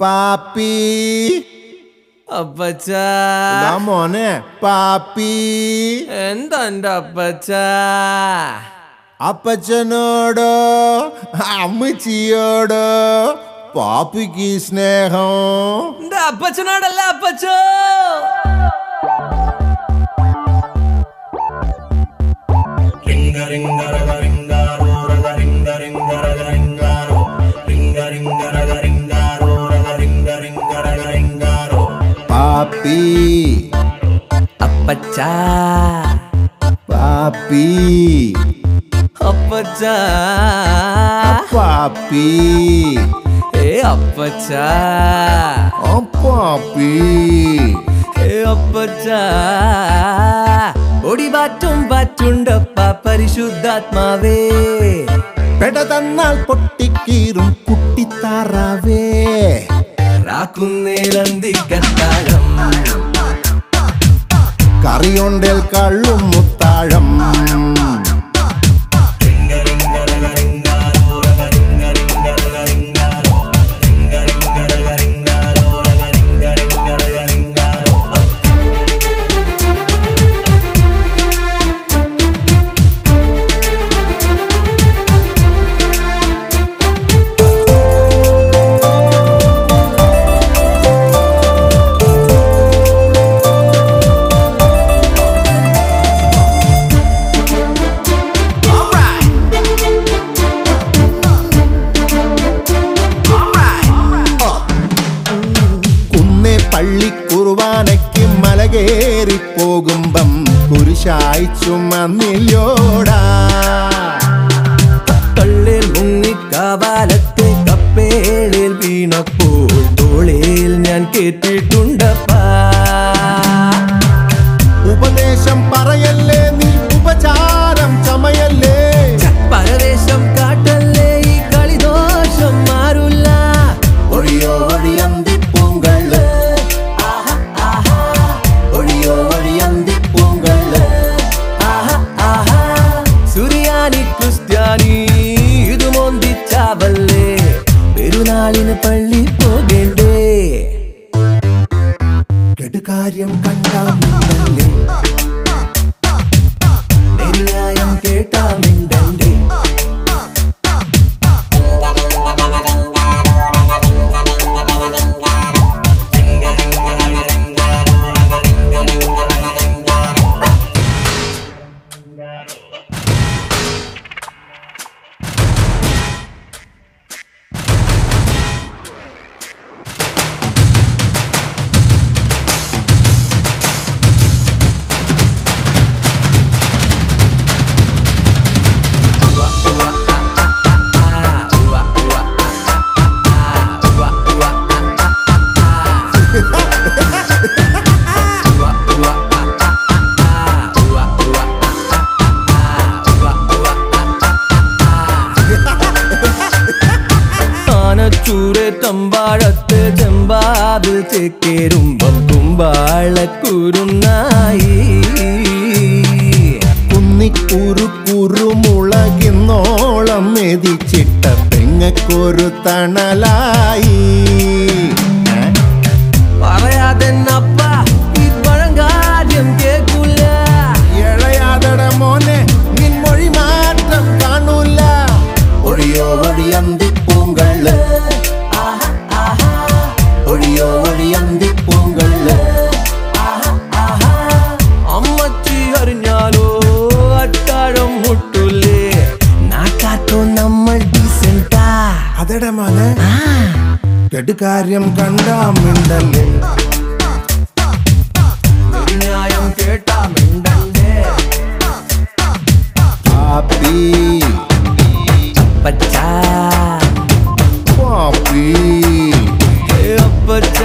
പാപ്പി. അപ്പച്ച. മോനെ പാപ്പി. എന്താ എന്റെ അപ്പച്ച? അപ്പച്ചനോടോ അമ്മച്ചിയോടോ പാപ്പിക്ക് സ്നേഹം. എന്റെ അപ്പച്ചനോടല്ല അപ്പച്ചോ. പാപ്പി. അപ്പച്ച. പാപ്പി. അപ്പച്ച. പാപ്പി ഏ അപ്പച്ച. പാപ്പി ഏ അപ്പച്ച. ഒടിവാറ്റും പാറ്റുണ്ടപ്പ പരിശുദ്ധാത്മാവേ. പെട തന്നാൽ പൊട്ടിക്കീറും കുട്ടിത്താറാവേ. രാക്കുന്നേലന്തിക്കത്താഴം കറിയൊണ്ടേൽ കള്ളും മുത്താഴം. കുർബാനയ്ക്ക് മലകേറി പോകുമ്പം കുരിശായി ചുമന്നില്ലോടാ. കള്ളിൽ മുങ്ങിക്കാവാലത്തെ കപ്പേളിൽ വീണപ്പോൾ തോളിൽ ഞാൻ കേട്ടിട്ടുണ്ടപ്പാ Mariam ആനച്ചൂരെ തമ്പാഴത്ത് ചെമ്പാതിൽ ചേക്കേറുമ്പം കുമ്പാളക്കുരുന്നായി. കുന്നിക്കുരു കുറുമുളകിന്നോളം മെതിച്ചിട്ട പെങ്ങക്കൊരു തണലായി? പറയാതെ അപ്പ ഈ പഴങ്കാര്യം കേൾക്കൂല ഇളയാതട മോനെ നിൻ മൊഴി മാറ്റം കാണൂല. ഒഴിയോ ഒഴിയന്തി പൂങ്കൾ. കെടുകാര്യം കണ്ടാമിണ്ടല്ലേ ഒരു ന്യായം കേട്ടാ മിണ്ടണ്ടേ പാപ്പി. പച്ചാ പാപ്പി. അപ്പച്ച.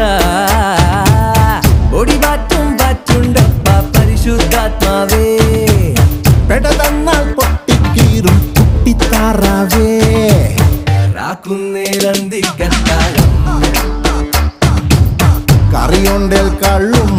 ഒടി പാറ്റും പാറ്റുണ്ടപ്പ പരിശുദ്ധാത്മാവേ. പെട തന്നാൽ പൊട്ടിക്കീറും കുട്ടിത്താറാവേ. രാക്കുന്നേലന്തിക്കത്താഴം കറിയൊണ്ടേൽ കള്ളും